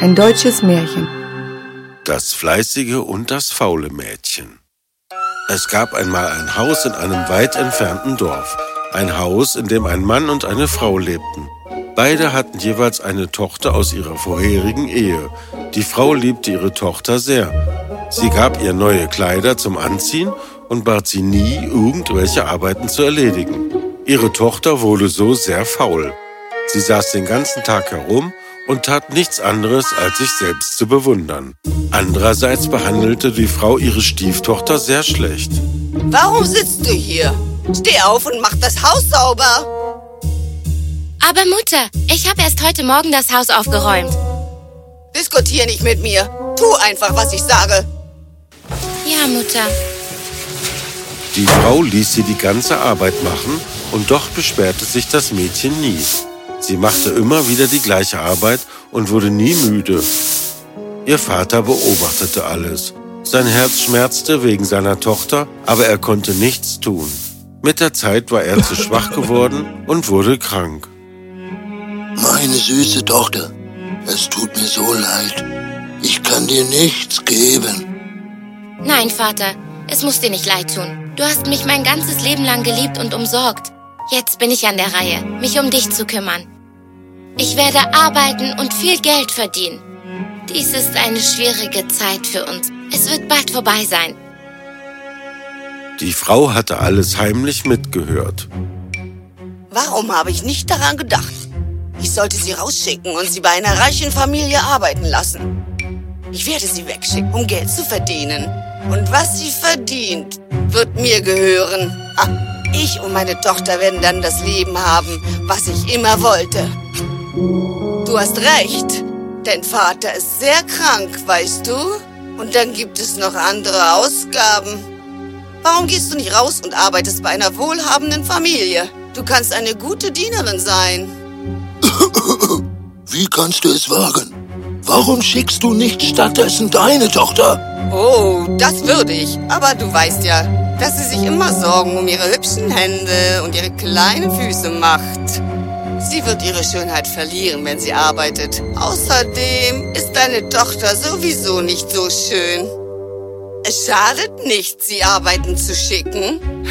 Ein deutsches Märchen. Das fleißige und das faule Mädchen. Es gab einmal ein Haus in einem weit entfernten Dorf. Ein Haus, in dem ein Mann und eine Frau lebten. Beide hatten jeweils eine Tochter aus ihrer vorherigen Ehe. Die Frau liebte ihre Tochter sehr. Sie gab ihr neue Kleider zum Anziehen und bat sie nie, irgendwelche Arbeiten zu erledigen. Ihre Tochter wurde so sehr faul. Sie saß den ganzen Tag herum und tat nichts anderes, als sich selbst zu bewundern. Andererseits behandelte die Frau ihre Stieftochter sehr schlecht. Warum sitzt du hier? Steh auf und mach das Haus sauber. Aber Mutter, ich habe erst heute Morgen das Haus aufgeräumt. Diskutier nicht mit mir. Tu einfach, was ich sage. Ja, Mutter. Die Frau ließ sie die ganze Arbeit machen und doch beschwerte sich das Mädchen nie. Sie machte immer wieder die gleiche Arbeit und wurde nie müde. Ihr Vater beobachtete alles. Sein Herz schmerzte wegen seiner Tochter, aber er konnte nichts tun. Mit der Zeit war er zu schwach geworden und wurde krank. Meine süße Tochter, es tut mir so leid. Ich kann dir nichts geben. Nein, Vater, es muss dir nicht leid tun. Du hast mich mein ganzes Leben lang geliebt und umsorgt. Jetzt bin ich an der Reihe, mich um dich zu kümmern. Ich werde arbeiten und viel Geld verdienen. Dies ist eine schwierige Zeit für uns. Es wird bald vorbei sein. Die Frau hatte alles heimlich mitgehört. Warum habe ich nicht daran gedacht? Ich sollte sie rausschicken und sie bei einer reichen Familie arbeiten lassen. Ich werde sie wegschicken, um Geld zu verdienen. Und was sie verdient, wird mir gehören. Ha. Ich und meine Tochter werden dann das Leben haben, was ich immer wollte. Du hast recht. Dein Vater ist sehr krank, weißt du? Und dann gibt es noch andere Ausgaben. Warum gehst du nicht raus und arbeitest bei einer wohlhabenden Familie? Du kannst eine gute Dienerin sein. Wie kannst du es wagen? Warum schickst du nicht stattdessen deine Tochter? Oh, das würde ich. Aber du weißt ja, dass sie sich immer Sorgen um ihre hübschen Hände und ihre kleinen Füße macht. Sie wird ihre Schönheit verlieren, wenn sie arbeitet. Außerdem ist deine Tochter sowieso nicht so schön. Es schadet nicht, sie arbeiten zu schicken.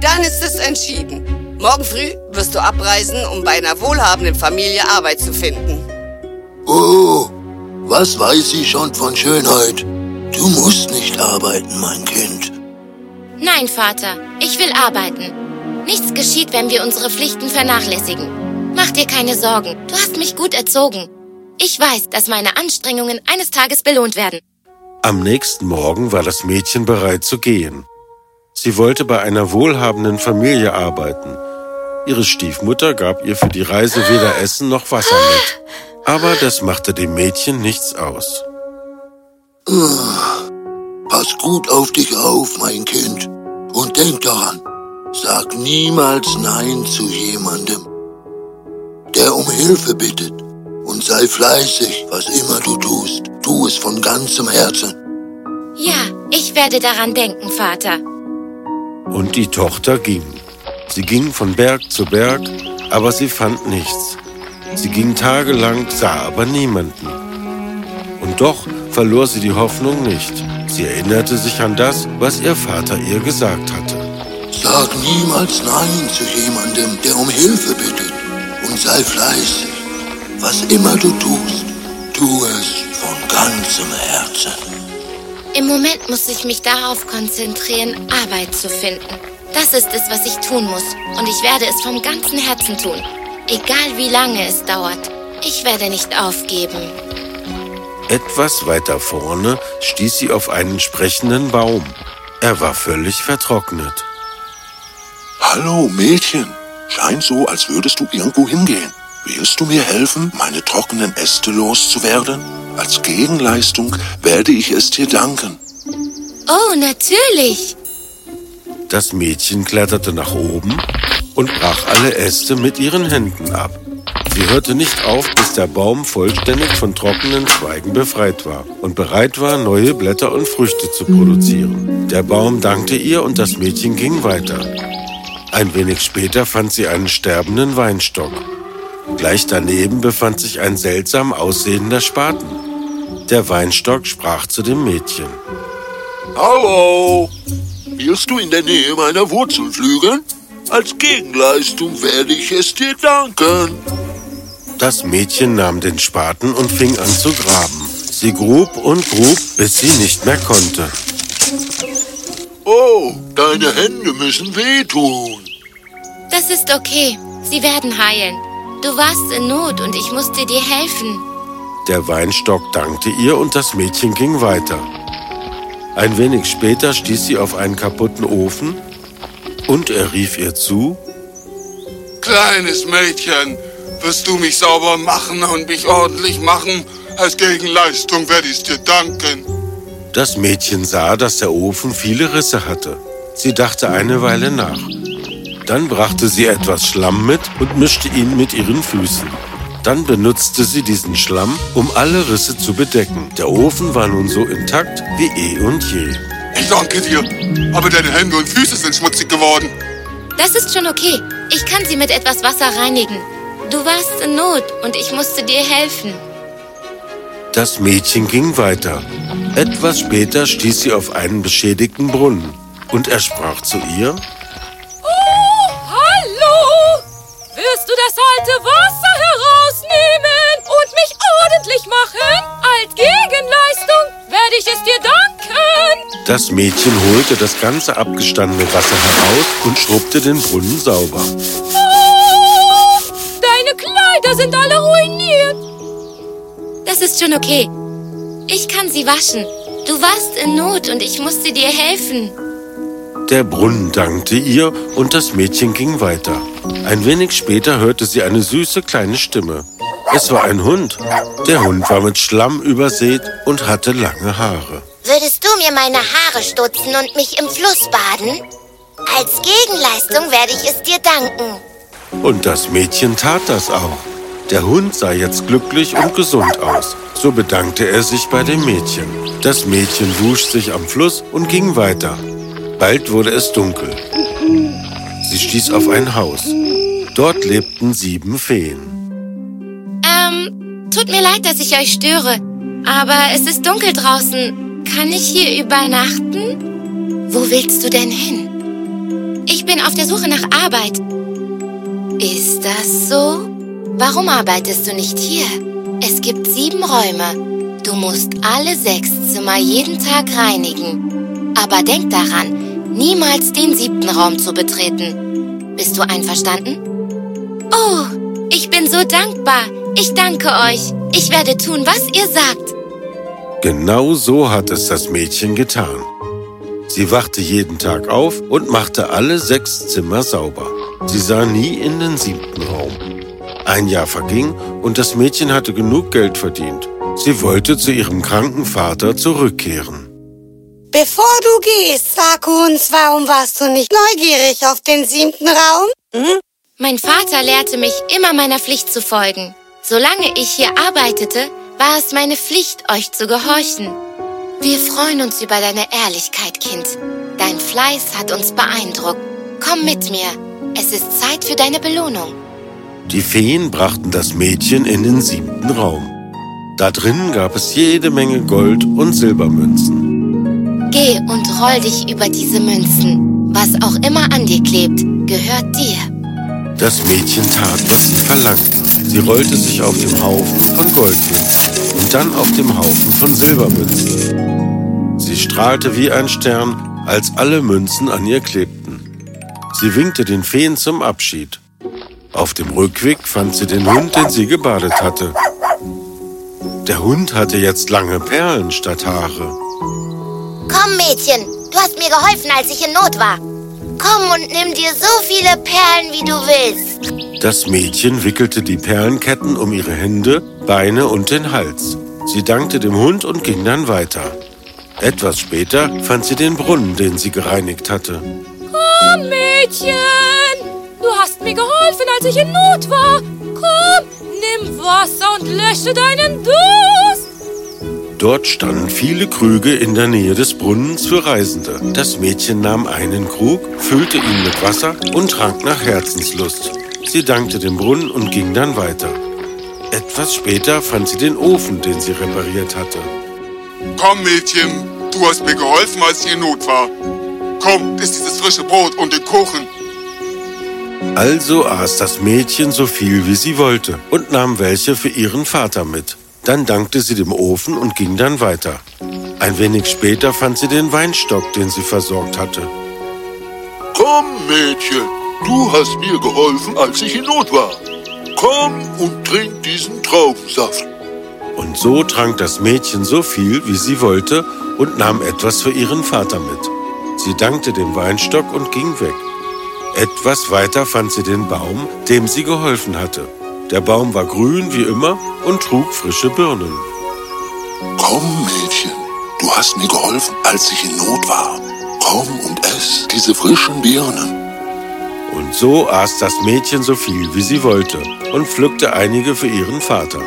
Dann ist es entschieden. Morgen früh wirst du abreisen, um bei einer wohlhabenden Familie Arbeit zu finden. Oh, was weiß ich schon von Schönheit? Du musst nicht arbeiten, mein Kind. Nein, Vater, ich will arbeiten. Nichts geschieht, wenn wir unsere Pflichten vernachlässigen. Mach dir keine Sorgen, du hast mich gut erzogen. Ich weiß, dass meine Anstrengungen eines Tages belohnt werden. Am nächsten Morgen war das Mädchen bereit zu gehen. Sie wollte bei einer wohlhabenden Familie arbeiten. Ihre Stiefmutter gab ihr für die Reise weder Essen noch Wasser mit. Aber das machte dem Mädchen nichts aus. Pass gut auf dich auf, mein Kind. Und denk daran, sag niemals Nein zu jemandem, der um Hilfe bittet. Und sei fleißig, was immer du tust. Tu es von ganzem Herzen. Ja, ich werde daran denken, Vater. Und die Tochter ging. Sie ging von Berg zu Berg, aber sie fand nichts. Sie ging tagelang, sah aber niemanden. Und doch verlor sie die Hoffnung nicht. Sie erinnerte sich an das, was ihr Vater ihr gesagt hatte. Sag niemals Nein zu jemandem, der um Hilfe bittet. Und sei fleißig. Was immer du tust, tu es von ganzem Herzen. Im Moment muss ich mich darauf konzentrieren, Arbeit zu finden. Das ist es, was ich tun muss. Und ich werde es vom ganzen Herzen tun. Egal wie lange es dauert. Ich werde nicht aufgeben. Etwas weiter vorne stieß sie auf einen sprechenden Baum. Er war völlig vertrocknet. Hallo, Mädchen. Scheint so, als würdest du irgendwo hingehen. Willst du mir helfen, meine trockenen Äste loszuwerden? Als Gegenleistung werde ich es dir danken. Oh, natürlich. Das Mädchen kletterte nach oben und brach alle Äste mit ihren Händen ab. Sie hörte nicht auf, bis der Baum vollständig von trockenen Zweigen befreit war und bereit war, neue Blätter und Früchte zu produzieren. Der Baum dankte ihr und das Mädchen ging weiter. Ein wenig später fand sie einen sterbenden Weinstock. Gleich daneben befand sich ein seltsam aussehender Spaten. Der Weinstock sprach zu dem Mädchen. Hallo, willst du in der Nähe meiner Wurzeln flügeln? Als Gegenleistung werde ich es dir danken. Das Mädchen nahm den Spaten und fing an zu graben. Sie grub und grub, bis sie nicht mehr konnte. Oh, deine Hände müssen wehtun. Das ist okay. Sie werden heilen. Du warst in Not und ich musste dir helfen. Der Weinstock dankte ihr und das Mädchen ging weiter. Ein wenig später stieß sie auf einen kaputten Ofen und er rief ihr zu, Kleines Mädchen, wirst du mich sauber machen und mich ordentlich machen? Als Gegenleistung werde ich dir danken. Das Mädchen sah, dass der Ofen viele Risse hatte. Sie dachte eine Weile nach. Dann brachte sie etwas Schlamm mit und mischte ihn mit ihren Füßen. Dann benutzte sie diesen Schlamm, um alle Risse zu bedecken. Der Ofen war nun so intakt wie eh und je. Ich danke dir, aber deine Hände und Füße sind schmutzig geworden. Das ist schon okay. Ich kann sie mit etwas Wasser reinigen. Du warst in Not und ich musste dir helfen. Das Mädchen ging weiter. Etwas später stieß sie auf einen beschädigten Brunnen und er sprach zu ihr, Oh, hallo! Wirst du das alte Wasser herausnehmen und mich ordentlich machen? Als Gegenleistung werde ich es dir danken. Das Mädchen holte das ganze abgestandene Wasser heraus und schrubbte den Brunnen sauber. Oh, sind alle ruiniert. Das ist schon okay. Ich kann sie waschen. Du warst in Not und ich musste dir helfen. Der Brunnen dankte ihr und das Mädchen ging weiter. Ein wenig später hörte sie eine süße kleine Stimme. Es war ein Hund. Der Hund war mit Schlamm übersät und hatte lange Haare. Würdest du mir meine Haare stutzen und mich im Fluss baden? Als Gegenleistung werde ich es dir danken. Und das Mädchen tat das auch. Der Hund sah jetzt glücklich und gesund aus. So bedankte er sich bei dem Mädchen. Das Mädchen wusch sich am Fluss und ging weiter. Bald wurde es dunkel. Sie stieß auf ein Haus. Dort lebten sieben Feen. Ähm, tut mir leid, dass ich euch störe. Aber es ist dunkel draußen. Kann ich hier übernachten? Wo willst du denn hin? Ich bin auf der Suche nach Arbeit. Ist das so? Warum arbeitest du nicht hier? Es gibt sieben Räume. Du musst alle sechs Zimmer jeden Tag reinigen. Aber denk daran, niemals den siebten Raum zu betreten. Bist du einverstanden? Oh, ich bin so dankbar. Ich danke euch. Ich werde tun, was ihr sagt. Genau so hat es das Mädchen getan. Sie wachte jeden Tag auf und machte alle sechs Zimmer sauber. Sie sah nie in den siebten Raum. Ein Jahr verging und das Mädchen hatte genug Geld verdient. Sie wollte zu ihrem kranken Vater zurückkehren. Bevor du gehst, sag uns, warum warst du nicht neugierig auf den siebten Raum? Hm? Mein Vater lehrte mich, immer meiner Pflicht zu folgen. Solange ich hier arbeitete, war es meine Pflicht, euch zu gehorchen. Wir freuen uns über deine Ehrlichkeit, Kind. Dein Fleiß hat uns beeindruckt. Komm mit mir. Es ist Zeit für deine Belohnung. Die Feen brachten das Mädchen in den siebten Raum. Da drinnen gab es jede Menge Gold- und Silbermünzen. Geh und roll dich über diese Münzen. Was auch immer an dir klebt, gehört dir. Das Mädchen tat, was sie verlangten. Sie rollte sich auf dem Haufen von Goldmünzen und dann auf dem Haufen von Silbermünzen. Sie strahlte wie ein Stern, als alle Münzen an ihr klebten. Sie winkte den Feen zum Abschied. Auf dem Rückweg fand sie den Hund, den sie gebadet hatte. Der Hund hatte jetzt lange Perlen statt Haare. Komm, Mädchen, du hast mir geholfen, als ich in Not war. Komm und nimm dir so viele Perlen, wie du willst. Das Mädchen wickelte die Perlenketten um ihre Hände, Beine und den Hals. Sie dankte dem Hund und ging dann weiter. Etwas später fand sie den Brunnen, den sie gereinigt hatte. Komm, Mädchen. Du hast mir geholfen, als ich in Not war. Komm, nimm Wasser und lösche deinen Durst. Dort standen viele Krüge in der Nähe des Brunnens für Reisende. Das Mädchen nahm einen Krug, füllte ihn mit Wasser und trank nach Herzenslust. Sie dankte dem Brunnen und ging dann weiter. Etwas später fand sie den Ofen, den sie repariert hatte. Komm, Mädchen, du hast mir geholfen, als ich in Not war. Komm, iss dieses frische Brot und den Kuchen. Also aß das Mädchen so viel, wie sie wollte und nahm welche für ihren Vater mit. Dann dankte sie dem Ofen und ging dann weiter. Ein wenig später fand sie den Weinstock, den sie versorgt hatte. Komm, Mädchen, du hast mir geholfen, als ich in Not war. Komm und trink diesen Traubensaft. Und so trank das Mädchen so viel, wie sie wollte und nahm etwas für ihren Vater mit. Sie dankte dem Weinstock und ging weg. Etwas weiter fand sie den Baum, dem sie geholfen hatte. Der Baum war grün wie immer und trug frische Birnen. Komm, Mädchen, du hast mir geholfen, als ich in Not war. Komm und ess diese frischen Birnen. Und so aß das Mädchen so viel, wie sie wollte und pflückte einige für ihren Vater.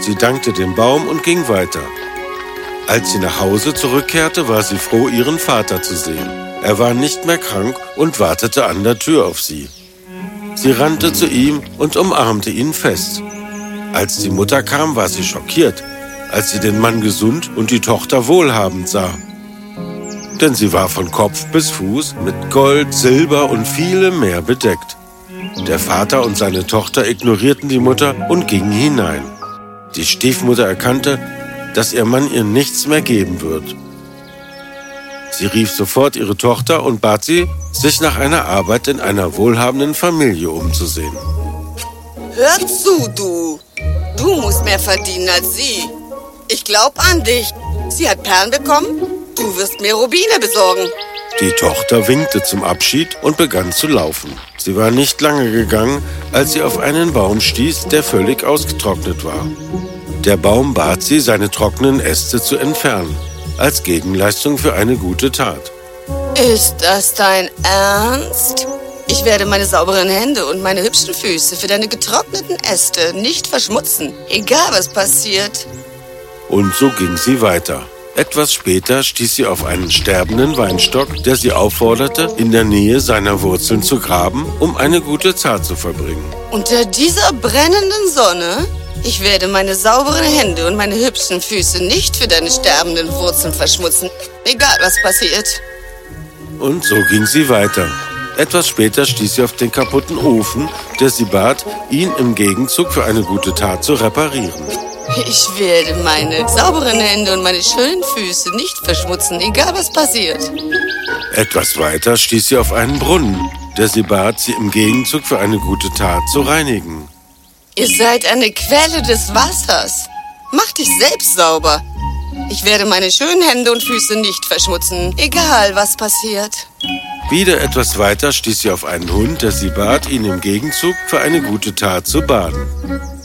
Sie dankte dem Baum und ging weiter. Als sie nach Hause zurückkehrte, war sie froh, ihren Vater zu sehen. Er war nicht mehr krank und wartete an der Tür auf sie. Sie rannte zu ihm und umarmte ihn fest. Als die Mutter kam, war sie schockiert, als sie den Mann gesund und die Tochter wohlhabend sah. Denn sie war von Kopf bis Fuß mit Gold, Silber und vielem mehr bedeckt. Der Vater und seine Tochter ignorierten die Mutter und gingen hinein. Die Stiefmutter erkannte, dass ihr Mann ihr nichts mehr geben wird. Sie rief sofort ihre Tochter und bat sie, sich nach einer Arbeit in einer wohlhabenden Familie umzusehen. Hör zu, du. Du musst mehr verdienen als sie. Ich glaub an dich. Sie hat Perlen bekommen. Du wirst mir Rubine besorgen. Die Tochter winkte zum Abschied und begann zu laufen. Sie war nicht lange gegangen, als sie auf einen Baum stieß, der völlig ausgetrocknet war. Der Baum bat sie, seine trockenen Äste zu entfernen, als Gegenleistung für eine gute Tat. Ist das dein Ernst? Ich werde meine sauberen Hände und meine hübschen Füße für deine getrockneten Äste nicht verschmutzen, egal was passiert. Und so ging sie weiter. Etwas später stieß sie auf einen sterbenden Weinstock, der sie aufforderte, in der Nähe seiner Wurzeln zu graben, um eine gute Tat zu verbringen. Unter dieser brennenden Sonne? Ich werde meine sauberen Hände und meine hübschen Füße nicht für deine sterbenden Wurzeln verschmutzen, egal was passiert. Und so ging sie weiter. Etwas später stieß sie auf den kaputten Ofen, der sie bat, ihn im Gegenzug für eine gute Tat zu reparieren. Ich werde meine sauberen Hände und meine schönen Füße nicht verschmutzen, egal was passiert. Etwas weiter stieß sie auf einen Brunnen, der sie bat, sie im Gegenzug für eine gute Tat zu reinigen. Ihr seid eine Quelle des Wassers. Mach dich selbst sauber. Ich werde meine schönen Hände und Füße nicht verschmutzen, egal was passiert. Wieder etwas weiter stieß sie auf einen Hund, der sie bat, ihn im Gegenzug für eine gute Tat zu baden.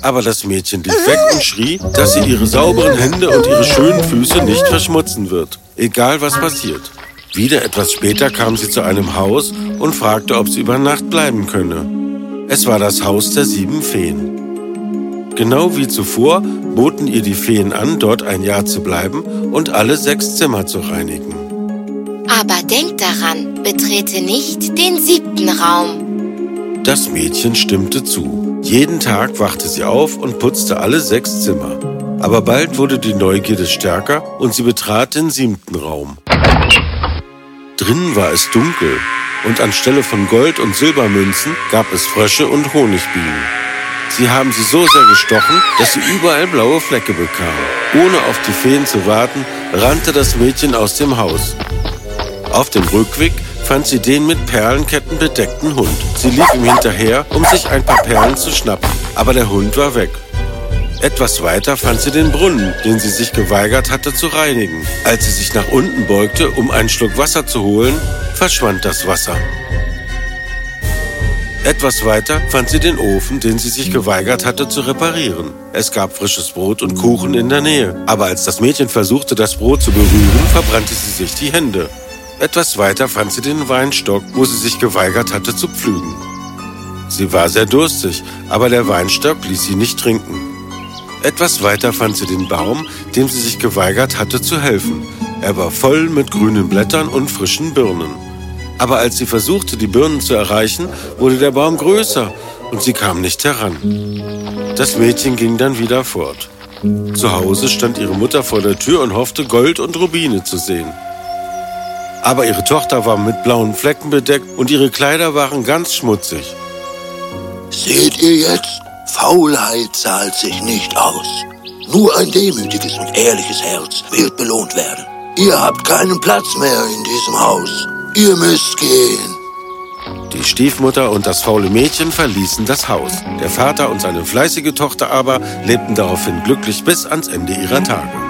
Aber das Mädchen lief weg und schrie, dass sie ihre sauberen Hände und ihre schönen Füße nicht verschmutzen wird, egal was passiert. Wieder etwas später kam sie zu einem Haus und fragte, ob sie über Nacht bleiben könne. Es war das Haus der sieben Feen. Genau wie zuvor boten ihr die Feen an, dort ein Jahr zu bleiben und alle sechs Zimmer zu reinigen. Aber denk daran, betrete nicht den siebten Raum. Das Mädchen stimmte zu. Jeden Tag wachte sie auf und putzte alle sechs Zimmer. Aber bald wurde die Neugierde stärker und sie betrat den siebten Raum. Drinnen war es dunkel und anstelle von Gold- und Silbermünzen gab es Frösche und Honigbienen. Sie haben sie so sehr gestochen, dass sie überall blaue Flecke bekam. Ohne auf die Feen zu warten, rannte das Mädchen aus dem Haus. Auf dem Rückweg fand sie den mit Perlenketten bedeckten Hund. Sie lief ihm hinterher, um sich ein paar Perlen zu schnappen, aber der Hund war weg. Etwas weiter fand sie den Brunnen, den sie sich geweigert hatte zu reinigen. Als sie sich nach unten beugte, um einen Schluck Wasser zu holen, verschwand das Wasser. Etwas weiter fand sie den Ofen, den sie sich geweigert hatte zu reparieren. Es gab frisches Brot und Kuchen in der Nähe, aber als das Mädchen versuchte, das Brot zu berühren, verbrannte sie sich die Hände. Etwas weiter fand sie den Weinstock, wo sie sich geweigert hatte zu pflügen. Sie war sehr durstig, aber der Weinstock ließ sie nicht trinken. Etwas weiter fand sie den Baum, dem sie sich geweigert hatte zu helfen. Er war voll mit grünen Blättern und frischen Birnen. Aber als sie versuchte, die Birnen zu erreichen, wurde der Baum größer und sie kam nicht heran. Das Mädchen ging dann wieder fort. Zu Hause stand ihre Mutter vor der Tür und hoffte, Gold und Rubine zu sehen. Aber ihre Tochter war mit blauen Flecken bedeckt und ihre Kleider waren ganz schmutzig. Seht ihr jetzt? Faulheit zahlt sich nicht aus. Nur ein demütiges und ehrliches Herz wird belohnt werden. Ihr habt keinen Platz mehr in diesem Haus. Ihr müsst gehen. Die Stiefmutter und das faule Mädchen verließen das Haus. Der Vater und seine fleißige Tochter aber lebten daraufhin glücklich bis ans Ende ihrer Tage.